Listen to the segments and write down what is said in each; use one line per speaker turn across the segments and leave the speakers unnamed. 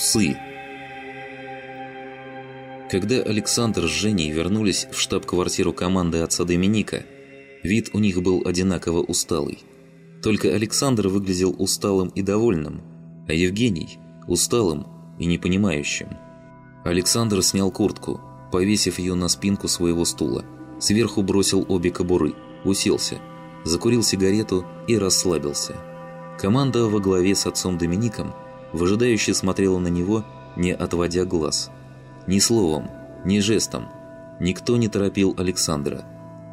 Псы. Когда Александр с Женей вернулись в штаб-квартиру команды отца Доминика, вид у них был одинаково усталый. Только Александр выглядел усталым и довольным, а Евгений – усталым и непонимающим. Александр снял куртку, повесив ее на спинку своего стула, сверху бросил обе кобуры, уселся, закурил сигарету и расслабился. Команда во главе с отцом Домиником выжидающе смотрела на него, не отводя глаз. Ни словом, ни жестом никто не торопил Александра,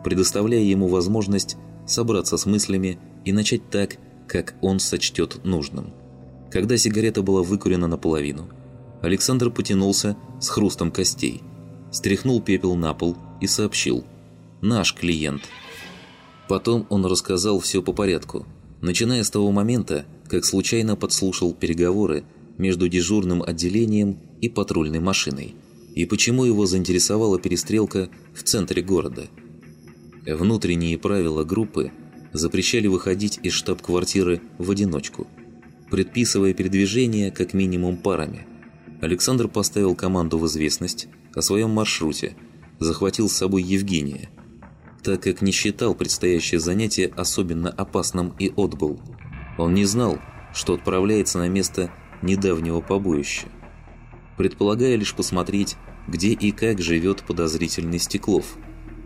предоставляя ему возможность собраться с мыслями и начать так, как он сочтет нужным. Когда сигарета была выкурена наполовину, Александр потянулся с хрустом костей, стряхнул пепел на пол и сообщил «Наш клиент». Потом он рассказал все по порядку, начиная с того момента, как случайно подслушал переговоры между дежурным отделением и патрульной машиной, и почему его заинтересовала перестрелка в центре города. Внутренние правила группы запрещали выходить из штаб-квартиры в одиночку, предписывая передвижение как минимум парами. Александр поставил команду в известность о своем маршруте, захватил с собой Евгения – так как не считал предстоящее занятие особенно опасным и отбыл. Он не знал, что отправляется на место недавнего побоища, предполагая лишь посмотреть, где и как живет подозрительный Стеклов,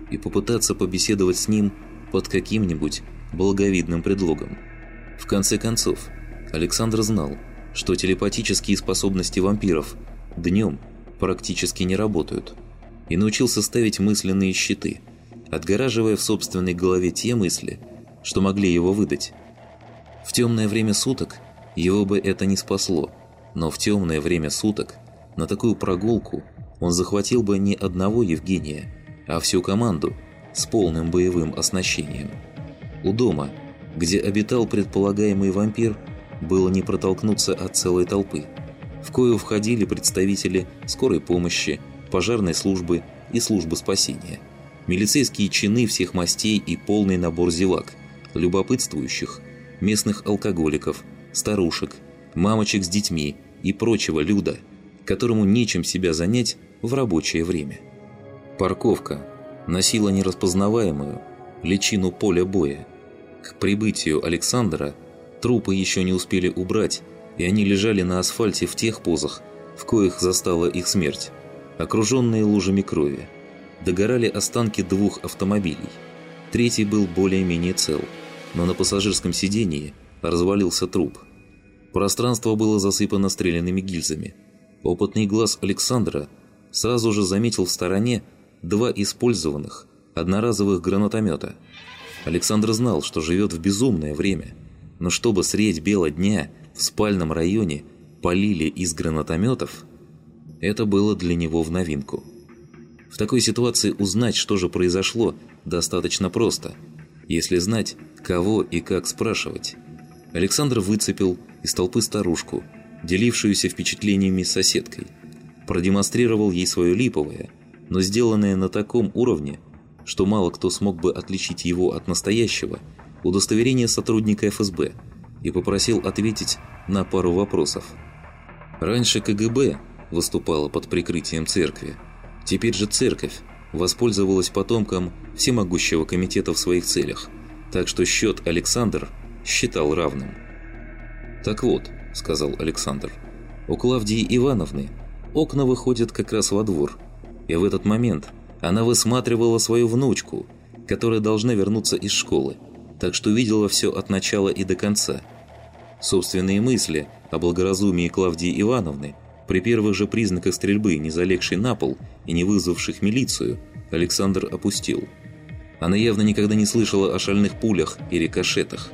и попытаться побеседовать с ним под каким-нибудь благовидным предлогом. В конце концов, Александр знал, что телепатические способности вампиров днем практически не работают, и научился ставить мысленные щиты – отгораживая в собственной голове те мысли, что могли его выдать. В темное время суток его бы это не спасло, но в темное время суток на такую прогулку он захватил бы не одного Евгения, а всю команду с полным боевым оснащением. У дома, где обитал предполагаемый вампир, было не протолкнуться от целой толпы, в кою входили представители скорой помощи, пожарной службы и службы спасения – милицейские чины всех мастей и полный набор зевак, любопытствующих, местных алкоголиков, старушек, мамочек с детьми и прочего люда, которому нечем себя занять в рабочее время. Парковка носила нераспознаваемую личину поля боя. К прибытию Александра трупы еще не успели убрать, и они лежали на асфальте в тех позах, в коих застала их смерть, окруженные лужами крови догорали останки двух автомобилей. Третий был более-менее цел, но на пассажирском сидении развалился труп. Пространство было засыпано стрелянными гильзами. Опытный глаз Александра сразу же заметил в стороне два использованных одноразовых гранатомета. Александр знал, что живет в безумное время, но чтобы средь бела дня в спальном районе полили из гранатометов, это было для него в новинку. В такой ситуации узнать, что же произошло, достаточно просто, если знать, кого и как спрашивать. Александр выцепил из толпы старушку, делившуюся впечатлениями с соседкой. Продемонстрировал ей свое липовое, но сделанное на таком уровне, что мало кто смог бы отличить его от настоящего, удостоверение сотрудника ФСБ и попросил ответить на пару вопросов. Раньше КГБ выступала под прикрытием церкви, Теперь же церковь воспользовалась потомком всемогущего комитета в своих целях, так что счет Александр считал равным. «Так вот», — сказал Александр, — «у Клавдии Ивановны окна выходят как раз во двор, и в этот момент она высматривала свою внучку, которая должна вернуться из школы, так что видела все от начала и до конца. Собственные мысли о благоразумии Клавдии Ивановны при первых же признаках стрельбы, не залегшей на пол и не вызвавших милицию, Александр опустил. Она явно никогда не слышала о шальных пулях и рикошетах.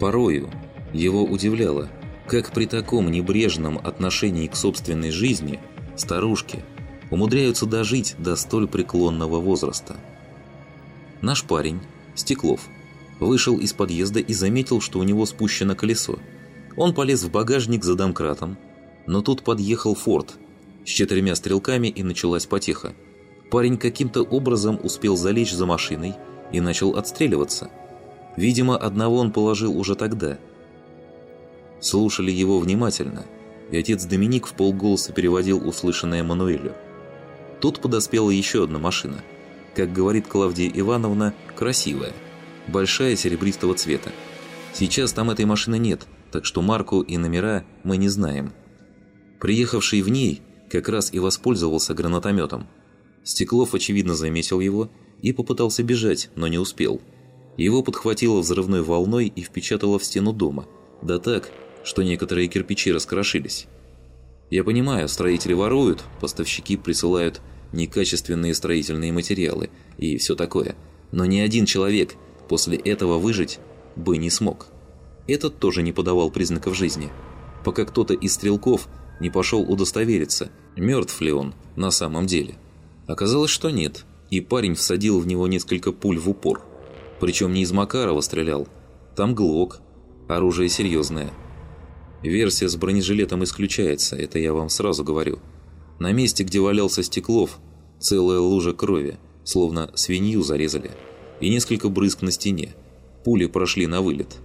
Порою его удивляло, как при таком небрежном отношении к собственной жизни старушки умудряются дожить до столь преклонного возраста. Наш парень, Стеклов, вышел из подъезда и заметил, что у него спущено колесо. Он полез в багажник за домкратом, но тут подъехал Форд с четырьмя стрелками и началась потеха. Парень каким-то образом успел залечь за машиной и начал отстреливаться. Видимо, одного он положил уже тогда. Слушали его внимательно, и отец Доминик в полголоса переводил услышанное Мануэлю. Тут подоспела еще одна машина. Как говорит Клавдия Ивановна, красивая. Большая серебристого цвета. Сейчас там этой машины нет, так что марку и номера мы не знаем. Приехавший в ней как раз и воспользовался гранатометом. Стеклов, очевидно, заметил его и попытался бежать, но не успел. Его подхватило взрывной волной и впечатало в стену дома. Да так, что некоторые кирпичи раскрошились. Я понимаю, строители воруют, поставщики присылают некачественные строительные материалы и все такое. Но ни один человек после этого выжить бы не смог. Этот тоже не подавал признаков жизни. Пока кто-то из стрелков не пошел удостовериться, мертв ли он на самом деле. Оказалось, что нет, и парень всадил в него несколько пуль в упор. Причем не из Макарова стрелял, там глок, оружие серьезное – Версия с бронежилетом исключается, это я вам сразу говорю. На месте, где валялся Стеклов, целая лужа крови, словно свинью зарезали, и несколько брызг на стене. Пули прошли на вылет.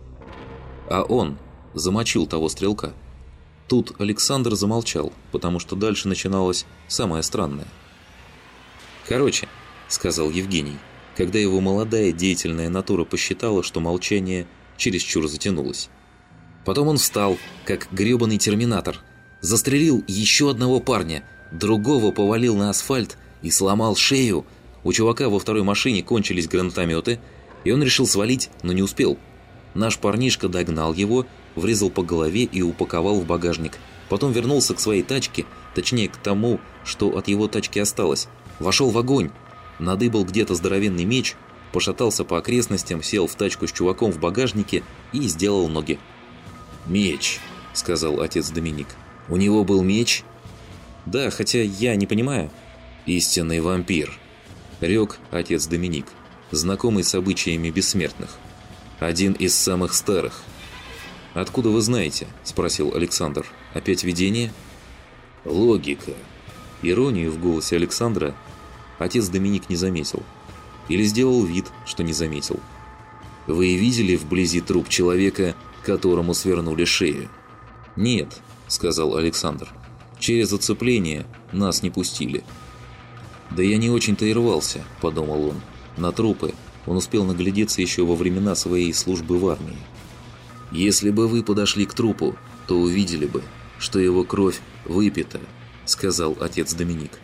А он замочил того стрелка. Тут Александр замолчал, потому что дальше начиналось самое странное. «Короче», — сказал Евгений, когда его молодая деятельная натура посчитала, что молчание чересчур затянулось. Потом он встал, как грёбаный терминатор. Застрелил еще одного парня, другого повалил на асфальт и сломал шею. У чувака во второй машине кончились гранатометы, и он решил свалить, но не успел. Наш парнишка догнал его, врезал по голове и упаковал в багажник. Потом вернулся к своей тачке, точнее к тому, что от его тачки осталось. Вошел в огонь, надыбал где-то здоровенный меч, пошатался по окрестностям, сел в тачку с чуваком в багажнике и сделал ноги. «Меч», — сказал отец Доминик. «У него был меч?» «Да, хотя я не понимаю». «Истинный вампир», — рёк отец Доминик, знакомый с обычаями бессмертных. «Один из самых старых». «Откуда вы знаете?» – спросил Александр. «Опять видение?» «Логика». Иронию в голосе Александра отец Доминик не заметил. Или сделал вид, что не заметил. «Вы видели вблизи труп человека, которому свернули шею. «Нет», — сказал Александр, — «через оцепление нас не пустили». «Да я не очень-то и рвался», — подумал он. «На трупы он успел наглядеться еще во времена своей службы в армии. Если бы вы подошли к трупу, то увидели бы, что его кровь выпита», — сказал отец Доминик.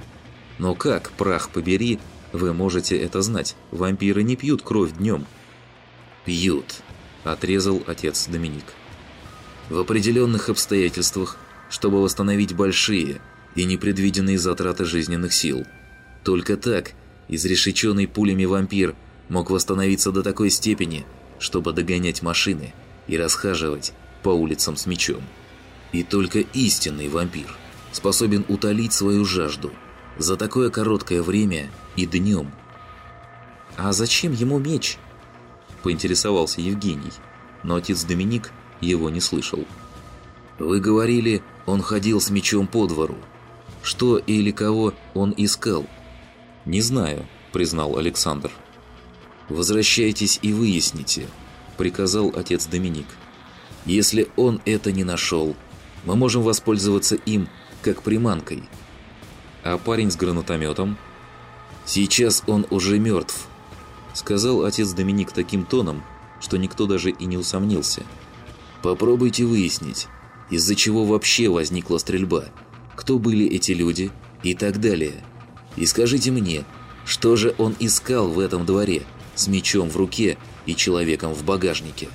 «Но как, прах побери, вы можете это знать? Вампиры не пьют кровь днем». «Пьют», отрезал отец Доминик. В определенных обстоятельствах, чтобы восстановить большие и непредвиденные затраты жизненных сил. Только так изрешеченный пулями вампир мог восстановиться до такой степени, чтобы догонять машины и расхаживать по улицам с мечом. И только истинный вампир способен утолить свою жажду за такое короткое время и днем. «А зачем ему меч?» поинтересовался Евгений, но отец Доминик его не слышал. «Вы говорили, он ходил с мечом по двору. Что или кого он искал?» «Не знаю», – признал Александр. «Возвращайтесь и выясните», – приказал отец Доминик. «Если он это не нашел, мы можем воспользоваться им как приманкой». «А парень с гранатометом?» «Сейчас он уже мертв», Сказал отец Доминик таким тоном, что никто даже и не усомнился. «Попробуйте выяснить, из-за чего вообще возникла стрельба, кто были эти люди и так далее. И скажите мне, что же он искал в этом дворе с мечом в руке и человеком в багажнике?»